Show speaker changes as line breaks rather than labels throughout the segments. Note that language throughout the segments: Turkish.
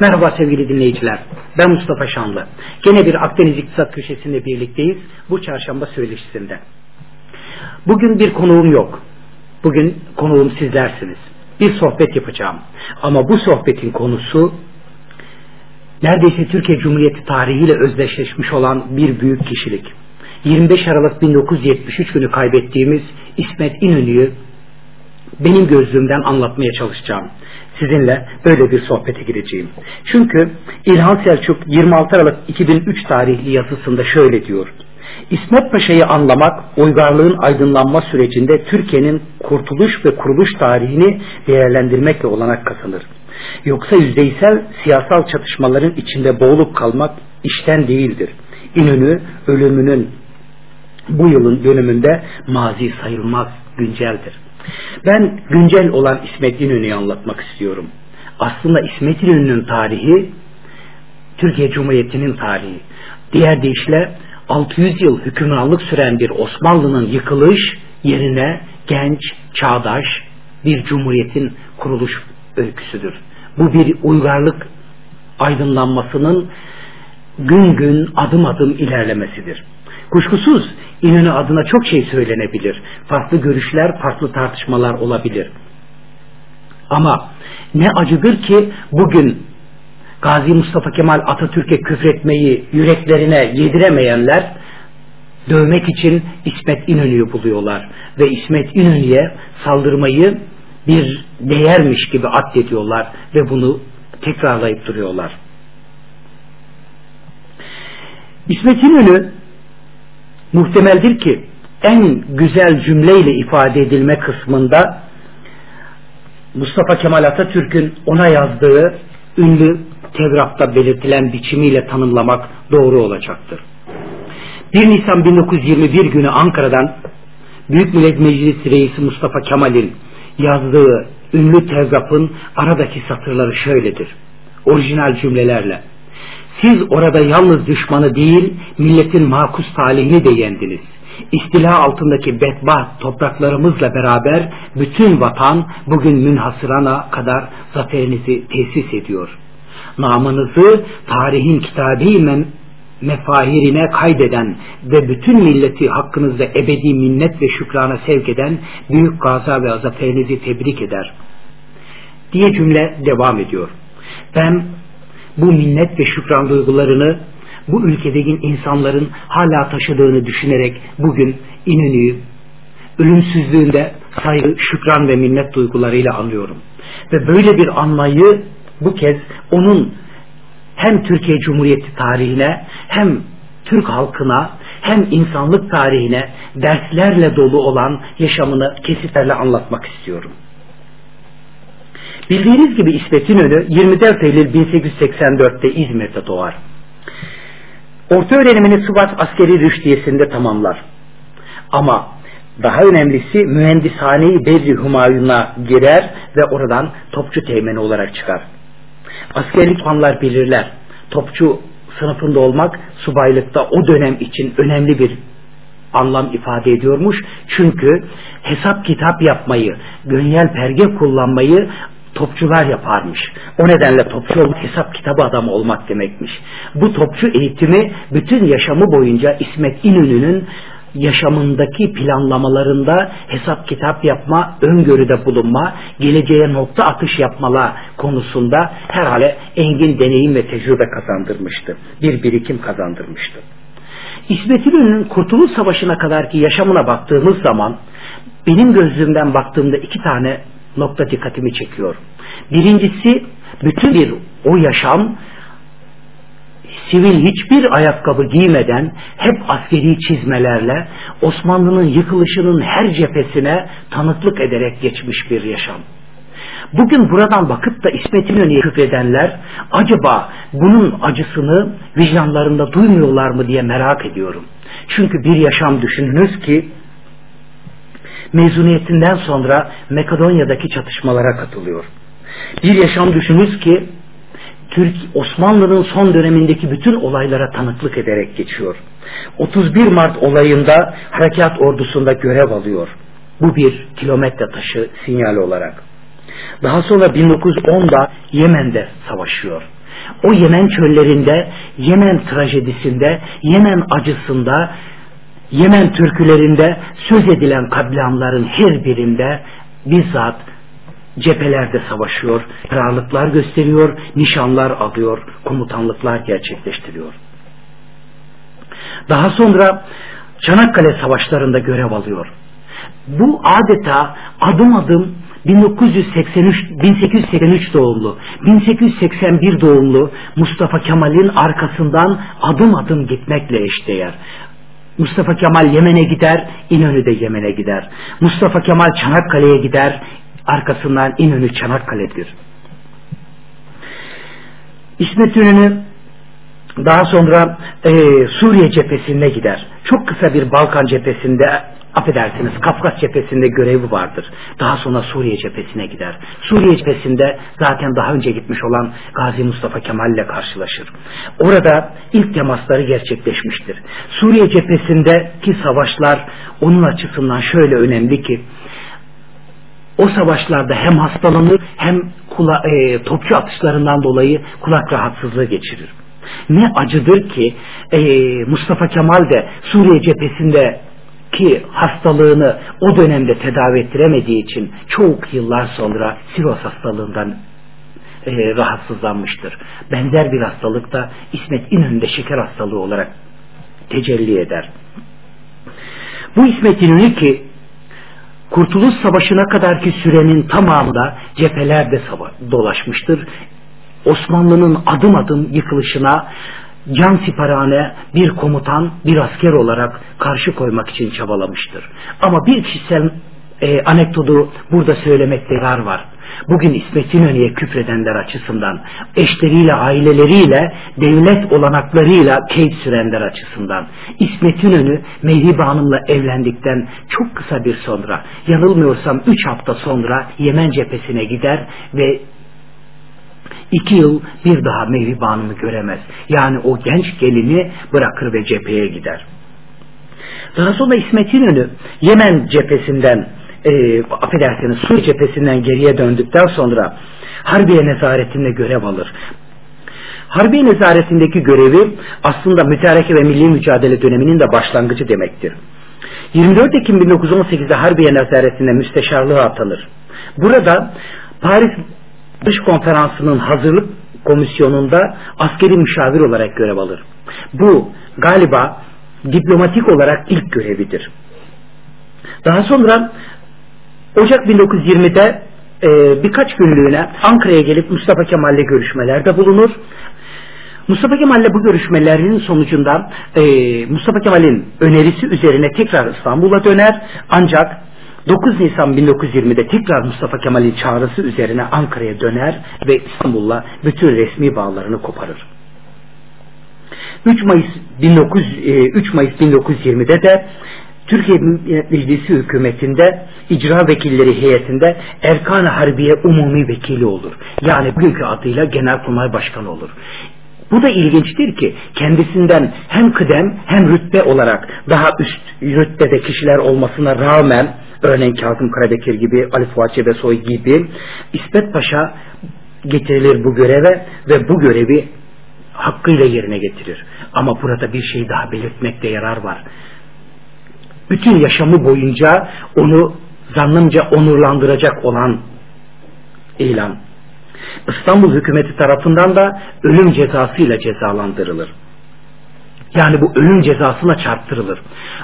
Merhaba sevgili dinleyiciler. Ben Mustafa Şanlı. Gene bir Akdeniz İktisat Köşesi'nde birlikteyiz. Bu çarşamba söyleşisinde. Bugün bir konuğum yok. Bugün konuğum sizlersiniz. Bir sohbet yapacağım. Ama bu sohbetin konusu neredeyse Türkiye Cumhuriyeti tarihiyle özdeşleşmiş olan bir büyük kişilik. 25 Aralık 1973 günü kaybettiğimiz İsmet İnönü'yü benim gözlüğümden anlatmaya çalışacağım. Sizinle böyle bir sohbete gireceğim. Çünkü İlhan Selçuk 26 Aralık 2003 tarihli yazısında şöyle diyor. İsmet Paşa'yı anlamak, uygarlığın aydınlanma sürecinde Türkiye'nin kurtuluş ve kuruluş tarihini değerlendirmekle olanak kazanır. Yoksa yüzeysel siyasal çatışmaların içinde boğulup kalmak işten değildir. İnönü ölümünün bu yılın dönümünde mazi sayılmaz, günceldir. Ben güncel olan İsmet İnönü'yü anlatmak istiyorum. Aslında İsmet İnönü'nün tarihi Türkiye Cumhuriyeti'nin tarihi. Diğer deyişle 600 yıl hükümranlık süren bir Osmanlı'nın yıkılış yerine genç, çağdaş bir cumhuriyetin kuruluş öyküsüdür. Bu bir uygarlık aydınlanmasının gün gün adım adım ilerlemesidir. Kuşkusuz İnönü adına çok şey söylenebilir. Farklı görüşler, farklı tartışmalar olabilir. Ama ne acıdır ki bugün Gazi Mustafa Kemal Atatürk'e küfretmeyi yüreklerine yediremeyenler dövmek için İsmet İnönü'yü buluyorlar. Ve İsmet İnönü'ye saldırmayı bir değermiş gibi addediyorlar ve bunu tekrarlayıp duruyorlar. İsmet İnönü muhtemeldir ki en güzel cümleyle ifade edilme kısmında Mustafa Kemal Atatürk'ün ona yazdığı ünlü Tevrat'ta belirtilen biçimiyle tanımlamak doğru olacaktır. 1 Nisan 1921 günü Ankara'dan Büyük Millet Meclisi Reisi Mustafa Kemal'in yazdığı ünlü Tevrat'ın aradaki satırları şöyledir. Orijinal cümlelerle. Siz orada yalnız düşmanı değil, milletin makus talihini de yendiniz. İstila altındaki bedbaht topraklarımızla beraber bütün vatan bugün münhasırana kadar zaferinizi tesis ediyor. Namınızı tarihin kitabi mefahirine kaydeden ve bütün milleti hakkınızda ebedi minnet ve şükrana sevk eden büyük gaza ve zaferinizi tebrik eder. Diye cümle devam ediyor. Ben bu minnet ve şükran duygularını bu ülkedeki insanların hala taşıdığını düşünerek bugün İnönü'yü ölümsüzlüğünde saygı, şükran ve minnet duygularıyla anıyorum. Ve böyle bir anmayı bu kez onun hem Türkiye Cumhuriyeti tarihine hem Türk halkına hem insanlık tarihine derslerle dolu olan yaşamını kesitlerle anlatmak istiyorum. Bildiğiniz gibi İsmet İnönü 24 Eylül 1884'te İzmir'de doğar. Orta öğrenimini Sıvat Askeri Rüştiyesi'nde tamamlar. Ama daha önemlisi mühendishane-i Bedri Humayun'a girer ve oradan topçu teğmeni olarak çıkar. Askerlik puanlar bilirler. Topçu sınıfında olmak subaylıkta o dönem için önemli bir anlam ifade ediyormuş. Çünkü hesap kitap yapmayı, gönyel perge kullanmayı topçular yaparmış. O nedenle topçu olmak hesap kitabı adamı olmak demekmiş. Bu topçu eğitimi bütün yaşamı boyunca İsmet İnönü'nün yaşamındaki planlamalarında hesap kitap yapma, öngörüde bulunma, geleceğe nokta atış yapmalar konusunda herhalde engin deneyim ve tecrübe kazandırmıştı. Bir birikim kazandırmıştı. İsmet İnönü'nün Kurtuluş Savaşı'na kadarki yaşamına baktığımız zaman benim gözlüğümden baktığımda iki tane nokta dikkatimi çekiyor. Birincisi bütün bir o yaşam sivil hiçbir ayakkabı giymeden hep askeri çizmelerle Osmanlı'nın yıkılışının her cephesine tanıklık ederek geçmiş bir yaşam. Bugün buradan bakıp da İsmet İnönü'ye küfredenler acaba bunun acısını vicdanlarında duymuyorlar mı diye merak ediyorum. Çünkü bir yaşam düşününüz ki mezuniyetinden sonra Makedonya'daki çatışmalara katılıyor. Bir yaşam düşününüz ki Türk Osmanlı'nın son dönemindeki bütün olaylara tanıklık ederek geçiyor. 31 Mart olayında harekat ordusunda görev alıyor. Bu bir kilometre taşı sinyal olarak. Daha sonra 1910'da Yemen'de savaşıyor. O Yemen çöllerinde, Yemen trajedisinde, Yemen acısında, Yemen türkülerinde söz edilen katliamların her birinde bizzat cephelerde savaşıyor, kararlıklar gösteriyor, nişanlar alıyor, komutanlıklar gerçekleştiriyor. Daha sonra Çanakkale savaşlarında görev alıyor. Bu adeta adım adım 1983 1883 doğumlu 1881 doğumlu Mustafa Kemal'in arkasından adım adım gitmekle eşdeğer. Mustafa Kemal Yemen'e gider, İnönü de Yemen'e gider. Mustafa Kemal Çanakkale'ye gider, arkasından İnönü Çanakkale'dir. İsmet İnönü daha sonra e, Suriye cephesine gider. Çok kısa bir Balkan cephesinde affedersiniz Kafkas cephesinde görevi vardır. Daha sonra Suriye cephesine gider. Suriye cephesinde zaten daha önce gitmiş olan Gazi Mustafa Kemal ile karşılaşır. Orada ilk temasları gerçekleşmiştir. Suriye cephesindeki savaşlar onun açısından şöyle önemli ki o savaşlarda hem hastalanır hem kula, e, topçu atışlarından dolayı kulak rahatsızlığı geçirir. Ne acıdır ki e, Mustafa Kemal de Suriye cephesinde ki hastalığını o dönemde tedavi ettiremediği için çok yıllar sonra siroz hastalığından e, rahatsızlanmıştır. Benzer bir hastalık da İsmet İnönü'nde şeker hastalığı olarak tecelli eder. Bu İsmet İnönü ki Kurtuluş Savaşı'na kadarki sürenin tamamında cephelerde dolaşmıştır. Osmanlı'nın adım adım yıkılışına can siparhane bir komutan, bir asker olarak karşı koymak için çabalamıştır. Ama bir kişisel e, anekdotu burada söylemekte yarar var. Bugün İsmet İnönü'ye küfredenler açısından, eşleriyle, aileleriyle, devlet olanaklarıyla keyif sürenler açısından. İsmet İnönü Mehribe Hanım'la evlendikten çok kısa bir sonra, yanılmıyorsam üç hafta sonra Yemen cephesine gider ve iki yıl bir daha Mehribe Hanım'ı göremez. Yani o genç gelini bırakır ve cepheye gider. Daha sonra İsmet İnönü Yemen cephesinden e, affedersiniz Suriye cephesinden geriye döndükten sonra Harbiye nezaretinde görev alır. Harbiye nezaretindeki görevi aslında mütareke ve milli mücadele döneminin de başlangıcı demektir. 24 Ekim 1918'de Harbiye nezaretinde müsteşarlığa atanır. Burada Paris Dış Konferansı'nın hazırlık komisyonunda askeri müşavir olarak görev alır. Bu galiba diplomatik olarak ilk görevidir. Daha sonra Ocak 1920'de e, birkaç günlüğüne Ankara'ya gelip Mustafa Kemal'le görüşmelerde bulunur. Mustafa Kemal'le bu görüşmelerin sonucunda e, Mustafa Kemal'in önerisi üzerine tekrar İstanbul'a döner ancak 9 Nisan 1920'de tekrar Mustafa Kemal'in çağrısı üzerine Ankara'ya döner ve İstanbul'la bütün resmi bağlarını koparır. 3 Mayıs 19 3 e, Mayıs 1920'de de Türkiye Meclisi hükümetinde icra vekilleri heyetinde Erkan-ı Harbiye Umumi Vekili olur. Yani bugünkü adıyla Genelkurmay Başkanı olur. Bu da ilginçtir ki kendisinden hem kıdem hem rütbe olarak daha üst rütbede kişiler olmasına rağmen örneğin Kazım Karabekir gibi Ali Fuat Cebesoy gibi İsmet Paşa getirilir bu göreve ve bu görevi hakkıyla yerine getirir. Ama burada bir şey daha belirtmekte yarar var bütün yaşamı boyunca onu zannımca onurlandıracak olan ilan. İstanbul hükümeti tarafından da ölüm cezasıyla cezalandırılır. Yani bu ölüm cezasına çarptırılır.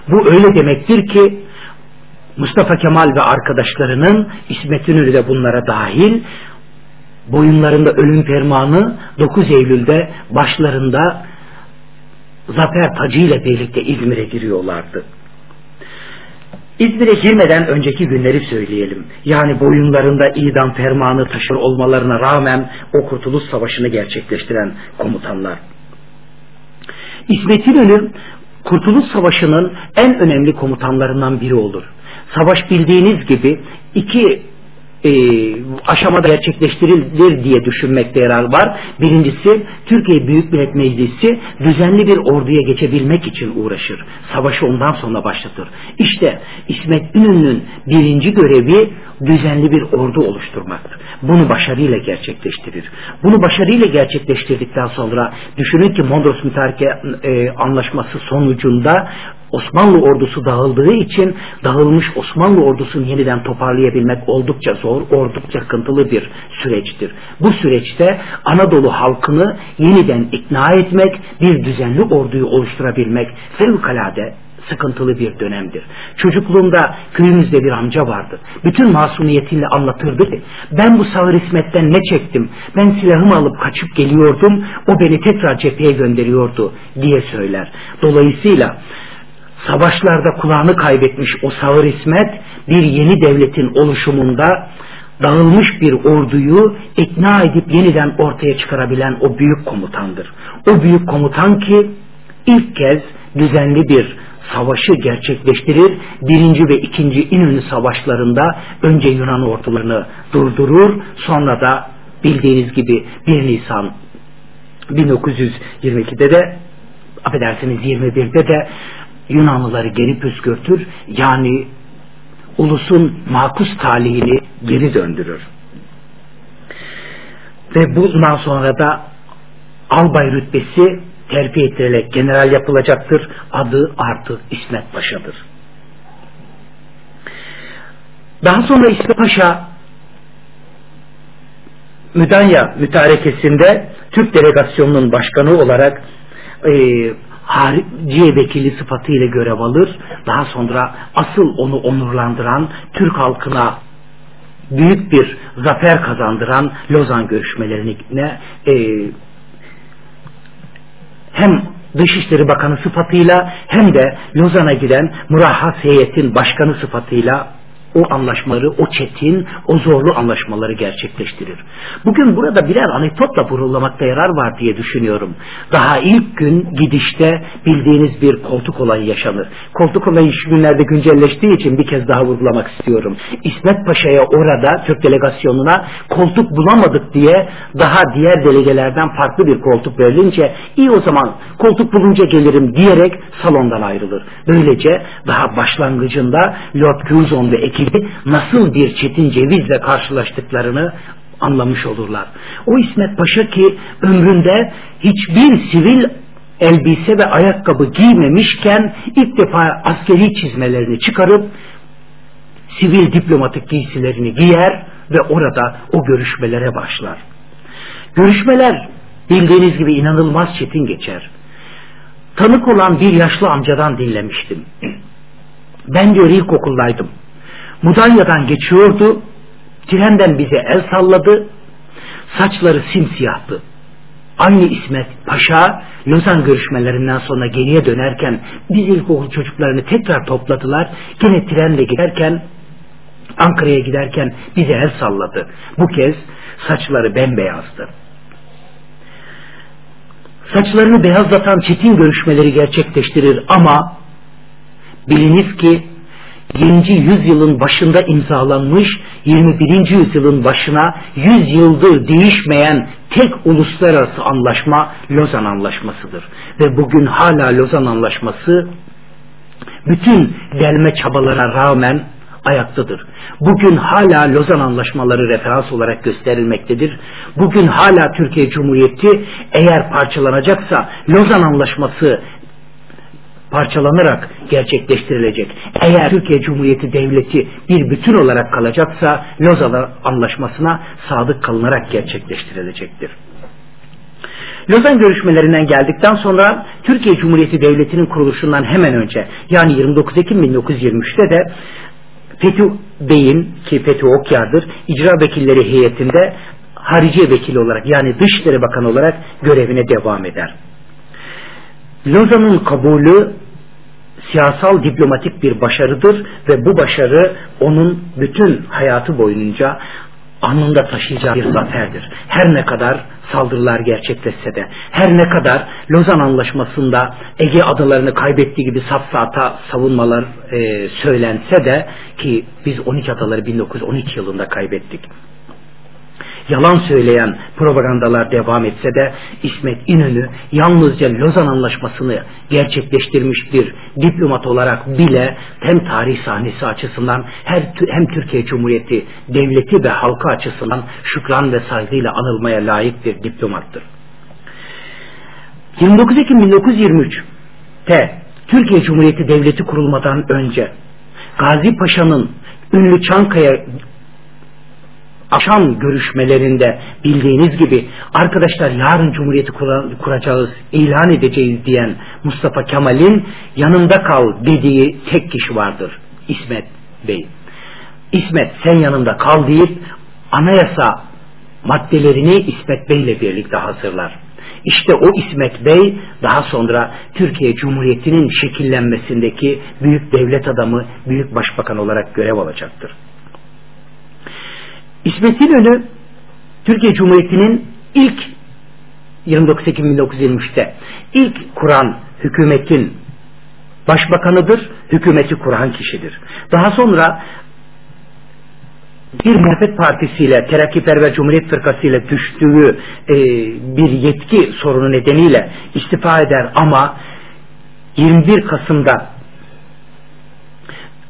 Bu öyle demektir ki Mustafa Kemal ve arkadaşlarının İsmet İnönü de bunlara dahil boyunlarında ölüm fermanı 9 Eylül'de başlarında zafer tacı ile birlikte İzmir'e giriyorlardı. İzmir'e girmeden önceki günleri söyleyelim. Yani boyunlarında idam fermanı taşır olmalarına rağmen o Kurtuluş Savaşı'nı gerçekleştiren komutanlar. İsmet İnönü Kurtuluş Savaşı'nın en önemli komutanlarından biri olur. Savaş bildiğiniz gibi iki e, aşamada gerçekleştirilir diye düşünmekte yarar var. Birincisi Türkiye Büyük Millet Meclisi düzenli bir orduya geçebilmek için uğraşır. Savaşı ondan sonra başlatır. İşte İsmet İnönü'nün birinci görevi düzenli bir ordu oluşturmaktır. Bunu başarıyla gerçekleştirir. Bunu başarıyla gerçekleştirdikten sonra düşünün ki Mondros Mütareke e, anlaşması sonucunda Osmanlı ordusu dağıldığı için dağılmış Osmanlı ordusunu yeniden toparlayabilmek oldukça zor, oldukça sıkıntılı bir süreçtir. Bu süreçte Anadolu halkını yeniden ikna etmek, bir düzenli orduyu oluşturabilmek fevkalade sıkıntılı bir dönemdir. Çocukluğumda köyümüzde bir amca vardı. Bütün masumiyetiyle anlatırdı ki ben bu sağır ismetten ne çektim? Ben silahımı alıp kaçıp geliyordum. O beni tekrar cepheye gönderiyordu diye söyler. Dolayısıyla savaşlarda kulağını kaybetmiş o sağır İsmet bir yeni devletin oluşumunda dağılmış bir orduyu ikna edip yeniden ortaya çıkarabilen o büyük komutandır. O büyük komutan ki ilk kez düzenli bir savaşı gerçekleştirir. Birinci ve ikinci İnönü savaşlarında önce Yunan ordularını durdurur. Sonra da bildiğiniz gibi 1 Nisan 1922'de de affedersiniz 21'de de Yunanlıları geri püskürtür. Yani ulusun makus talihini geri döndürür. Ve bundan sonra da albay rütbesi terfi ettirilerek general yapılacaktır. Adı artık İsmet Paşa'dır. Daha sonra İsmet Paşa Müdanya mütarekesinde Türk delegasyonunun başkanı olarak e, hariciye vekili sıfatıyla görev alır. Daha sonra asıl onu onurlandıran Türk halkına büyük bir zafer kazandıran Lozan görüşmelerine e, hem Dışişleri Bakanı sıfatıyla hem de Lozan'a giden Murahhas heyetin başkanı sıfatıyla o anlaşmaları, o çetin, o zorlu anlaşmaları gerçekleştirir. Bugün burada birer anekdotla vurulamakta yarar var diye düşünüyorum. Daha ilk gün gidişte bildiğiniz bir koltuk olayı yaşanır. Koltuk olayı şu günlerde güncelleştiği için bir kez daha vurgulamak istiyorum. İsmet Paşa'ya orada Türk delegasyonuna koltuk bulamadık diye daha diğer delegelerden farklı bir koltuk verilince iyi o zaman koltuk bulunca gelirim diyerek salondan ayrılır. Böylece daha başlangıcında Lord Curzon ve ekibi gibi nasıl bir çetin cevizle karşılaştıklarını anlamış olurlar. O İsmet Paşa ki ömründe hiçbir sivil elbise ve ayakkabı giymemişken ilk defa askeri çizmelerini çıkarıp sivil diplomatik giysilerini giyer ve orada o görüşmelere başlar. Görüşmeler bildiğiniz gibi inanılmaz çetin geçer. Tanık olan bir yaşlı amcadan dinlemiştim. Ben diyor ilkokuldaydım. Mudanya'dan geçiyordu. Trenden bize el salladı. Saçları simsiyahtı. Aynı İsmet Paşa Lozan görüşmelerinden sonra geriye dönerken biz ilkokul çocuklarını tekrar topladılar. Gene trenle giderken Ankara'ya giderken bize el salladı. Bu kez saçları bembeyazdı. Saçlarını beyazlatan çetin görüşmeleri gerçekleştirir ama biliniz ki 20. yüzyılın başında imzalanmış 21. yüzyılın başına 100 yıldır değişmeyen tek uluslararası anlaşma Lozan Anlaşması'dır. Ve bugün hala Lozan Anlaşması bütün delme çabalara rağmen ayaktadır. Bugün hala Lozan Anlaşmaları referans olarak gösterilmektedir. Bugün hala Türkiye Cumhuriyeti eğer parçalanacaksa Lozan Anlaşması parçalanarak gerçekleştirilecek. Eğer Türkiye Cumhuriyeti Devleti bir bütün olarak kalacaksa Lozan Anlaşması'na sadık kalınarak gerçekleştirilecektir. Lozan görüşmelerinden geldikten sonra Türkiye Cumhuriyeti Devleti'nin kuruluşundan hemen önce yani 29 Ekim 1923'te de Fethi Bey'in ki Fethi Okyar'dır icra vekilleri heyetinde hariciye vekili olarak yani Dışişleri Bakanı olarak görevine devam eder. Lozan'ın kabulü siyasal diplomatik bir başarıdır ve bu başarı onun bütün hayatı boyunca anında taşıyacağı bir zaferdir. Her ne kadar saldırılar gerçekleşse de, her ne kadar Lozan Anlaşması'nda Ege adalarını kaybettiği gibi safsata savunmalar e, söylense de ki biz 12 adaları 1912 yılında kaybettik yalan söyleyen propagandalar devam etse de İsmet İnönü yalnızca Lozan Anlaşması'nı gerçekleştirmiş bir diplomat olarak bile hem tarih sahnesi açısından hem Türkiye Cumhuriyeti devleti ve halkı açısından şükran ve saygıyla anılmaya layık bir diplomattır. 29 Ekim 1923'te Türkiye Cumhuriyeti Devleti kurulmadan önce Gazi Paşa'nın ünlü Çankaya akşam görüşmelerinde bildiğiniz gibi arkadaşlar yarın Cumhuriyeti kuracağız, ilan edeceğiz diyen Mustafa Kemal'in yanında kal dediği tek kişi vardır. İsmet Bey. İsmet sen yanında kal deyip anayasa maddelerini İsmet Bey ile birlikte hazırlar. İşte o İsmet Bey daha sonra Türkiye Cumhuriyeti'nin şekillenmesindeki büyük devlet adamı, büyük başbakan olarak görev alacaktır. İsmet İnönü Türkiye Cumhuriyeti'nin ilk 29 Ekim 1923'te ilk kuran hükümetin başbakanıdır, hükümeti kuran kişidir. Daha sonra bir muhalefet partisiyle, Terakkiperver Cumhuriyet Fırkası ile düştüğü e, bir yetki sorunu nedeniyle istifa eder ama 21 Kasım'da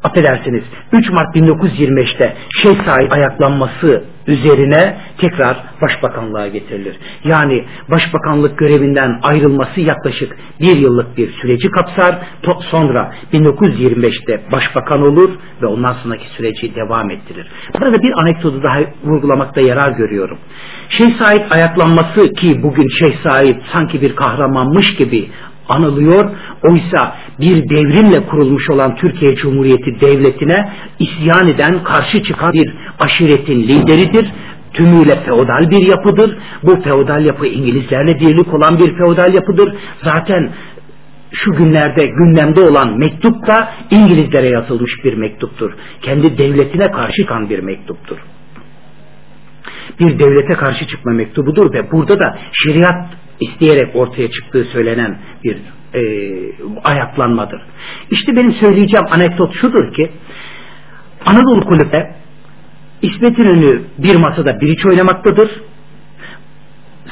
affedersiniz 3 Mart 1925'te Şeyh Said ayaklanması üzerine tekrar başbakanlığa getirilir. Yani başbakanlık görevinden ayrılması yaklaşık bir yıllık bir süreci kapsar. Sonra 1925'te başbakan olur ve ondan sonraki süreci devam ettirir. Burada bir anekdotu daha vurgulamakta yarar görüyorum. Şeyh Said ayaklanması ki bugün Şeyh Said sanki bir kahramanmış gibi anılıyor. Oysa bir devrimle kurulmuş olan Türkiye Cumhuriyeti Devleti'ne isyan eden, karşı çıkan bir aşiretin lideridir. Tümüyle feodal bir yapıdır. Bu feodal yapı İngilizlerle birlik olan bir feodal yapıdır. Zaten şu günlerde gündemde olan mektup da İngilizlere yazılmış bir mektuptur. Kendi devletine karşı çıkan bir mektuptur. Bir devlete karşı çıkma mektubudur ve burada da şeriat isteyerek ortaya çıktığı söylenen bir e, ayaklanmadır. İşte benim söyleyeceğim anekdot şudur ki Anadolu Kulüp'te İsmet İnönü bir masada biriç oynamaktadır.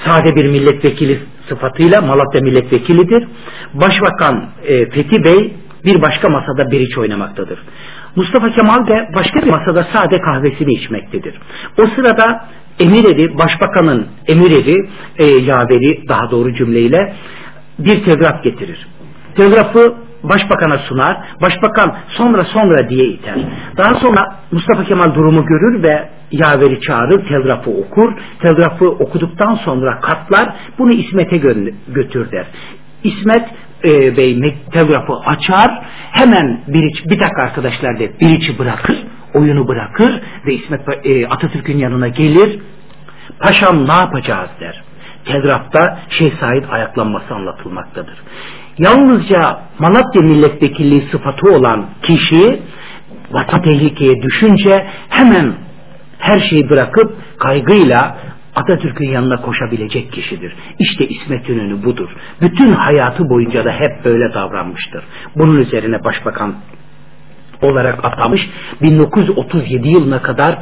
Sade bir milletvekili sıfatıyla Malatya milletvekilidir. Başbakan e, Fethi Bey bir başka masada biriç oynamaktadır. Mustafa Kemal de başka bir masada sade kahvesini içmektedir. O sırada emir başbakanın emir e, yaveri daha doğru cümleyle bir telgraf getirir. Telgrafı başbakana sunar. Başbakan sonra sonra diye iter. Daha sonra Mustafa Kemal durumu görür ve yaveri çağırır, telgrafı okur. Telgrafı okuduktan sonra katlar, bunu İsmet'e götür der. İsmet e, Bey telgrafı açar, hemen bir, iç, bir dakika arkadaşlar der, bir içi bırakır, oyunu bırakır ve İsmet e, Atatürk'ün yanına gelir. Paşam ne yapacağız der. Telgrafta Şeyh Said ayaklanması anlatılmaktadır. Yalnızca Malatya milletvekilliği sıfatı olan kişi vatan tehlikeye düşünce hemen her şeyi bırakıp kaygıyla Atatürk'ün yanına koşabilecek kişidir. İşte İsmet İnönü budur. Bütün hayatı boyunca da hep böyle davranmıştır. Bunun üzerine başbakan olarak atamış 1937 yılına kadar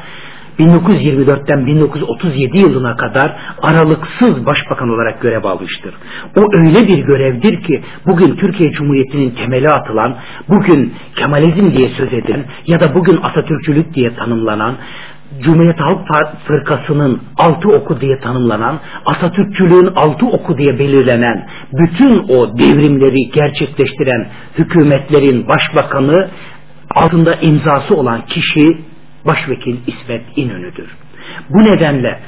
1924'ten 1937 yılına kadar aralıksız başbakan olarak görev almıştır. O öyle bir görevdir ki bugün Türkiye Cumhuriyeti'nin temeli atılan, bugün Kemalizm diye söz edilen ya da bugün Atatürkçülük diye tanımlanan Cumhuriyet Halk Fırkası'nın altı oku diye tanımlanan, Atatürkçülüğün altı oku diye belirlenen, bütün o devrimleri gerçekleştiren hükümetlerin başbakanı altında imzası olan kişi Başvekil İsmet İnönü'dür. Bu nedenle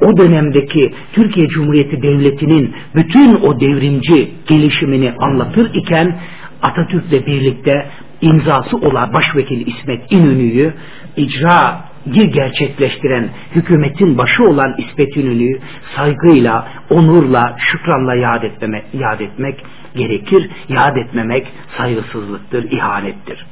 o dönemdeki Türkiye Cumhuriyeti Devleti'nin bütün o devrimci gelişimini anlatır iken Atatürk'le birlikte imzası olan Başvekil İsmet İnönü'yü icra gerçekleştiren hükümetin başı olan İsmet İnönü'yü saygıyla, onurla, şükranla yad, etmeme, yad etmek gerekir. Yad etmemek saygısızlıktır, ihanettir.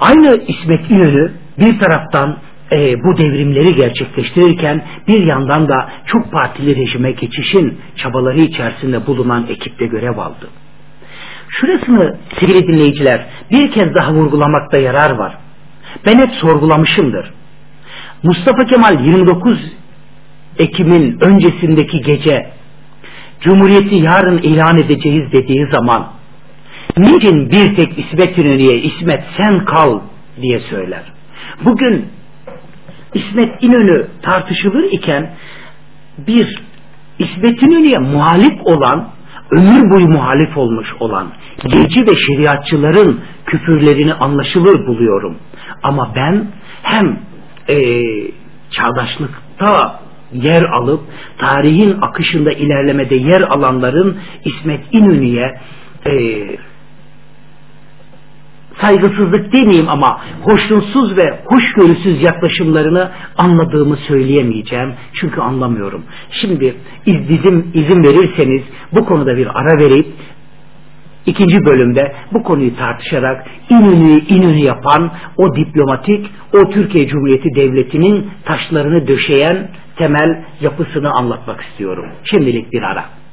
Aynı İsmet İnönü bir taraftan e, bu devrimleri gerçekleştirirken bir yandan da çok partili rejime geçişin çabaları içerisinde bulunan ekipte görev aldı. Şurasını sevgili dinleyiciler bir kez daha vurgulamakta yarar var. Ben hep sorgulamışımdır. Mustafa Kemal 29 Ekim'in öncesindeki gece Cumhuriyeti yarın ilan edeceğiz dediği zaman niçin bir tek İsmet İnönü'ye İsmet sen kal diye söyler. Bugün İsmet İnönü tartışılır iken bir İsmet İnönü'ye muhalif olan ömür boyu muhalif olmuş olan geci ve şeriatçıların küfürlerini anlaşılır buluyorum. Ama ben hem e, çağdaşlıkta yer alıp tarihin akışında ilerlemede yer alanların İsmet İnönü'ye e, saygısızlık demeyeyim ama hoşnutsuz ve hoşgörüsüz yaklaşımlarını anladığımı söyleyemeyeceğim. Çünkü anlamıyorum. Şimdi izin, izin verirseniz bu konuda bir ara verip ikinci bölümde bu konuyu tartışarak İnönü'yü İnönü yapan o diplomatik, o Türkiye Cumhuriyeti Devleti'nin taşlarını döşeyen temel yapısını anlatmak istiyorum. Şimdilik bir ara.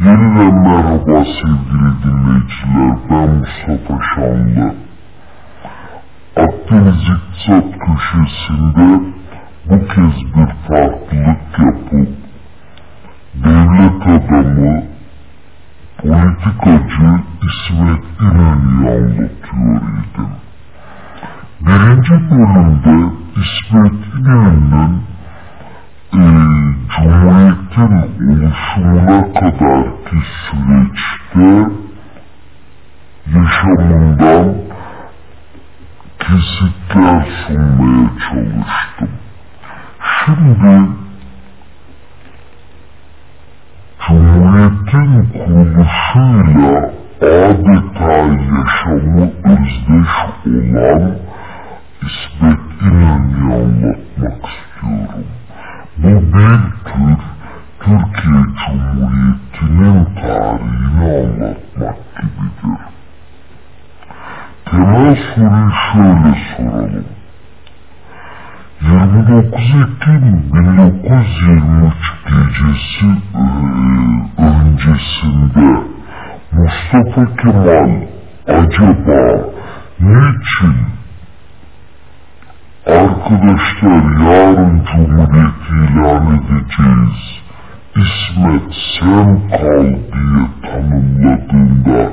Yeniden merhaba sevgili dinleyiciler. Ben Mustafa Şanlı. Akdeniz İktisat Köşesi'nde bu kez bir farklılık yapıp devlet adamı, politikacı İsmet İnönü'yü anlatıyor idim. Birinci bölümde İsmet İnönü'nün e, Cumhuriyet'in oluşumuna kadarki süreçte yaşamından kesitler sunmaya çalıştım. Şimdi Cumhuriyet'in kuruluşuyla adeta yaşamı özdeş olan İsmet İnönü'yü anlatmak istiyorum. Bu bir tür Türkiye Cumhuriyeti'nin tarihini anlatmak gibidir. Temel soruyu şöyle soralım. 29 Ekim 1923 gecesi e, öncesinde Mustafa Kemal acaba niçin arkadaşlar yarın Cumhuriyet ilan edeceğiz İsmet sen kal diye tanımladığında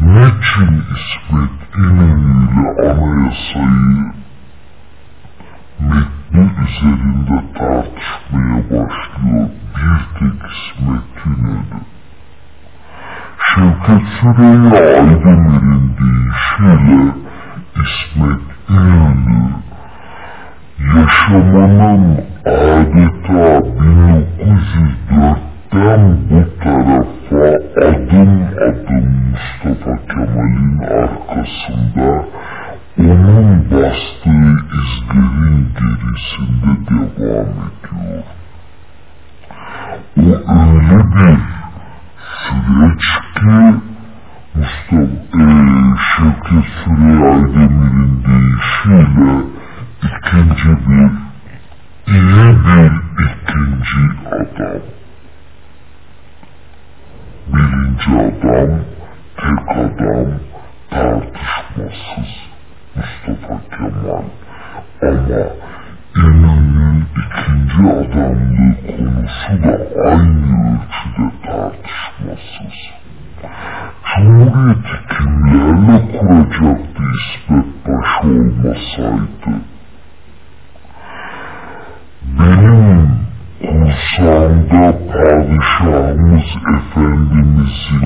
niçin İsmet İnönü ile anayasayı metni üzerinde tartışmaya başlıyor bir tek İsmet İnönü. Şevket Süreyya Aydemir'in deyişiyle İsmet İnönü şamanın adeta bin 1904'ten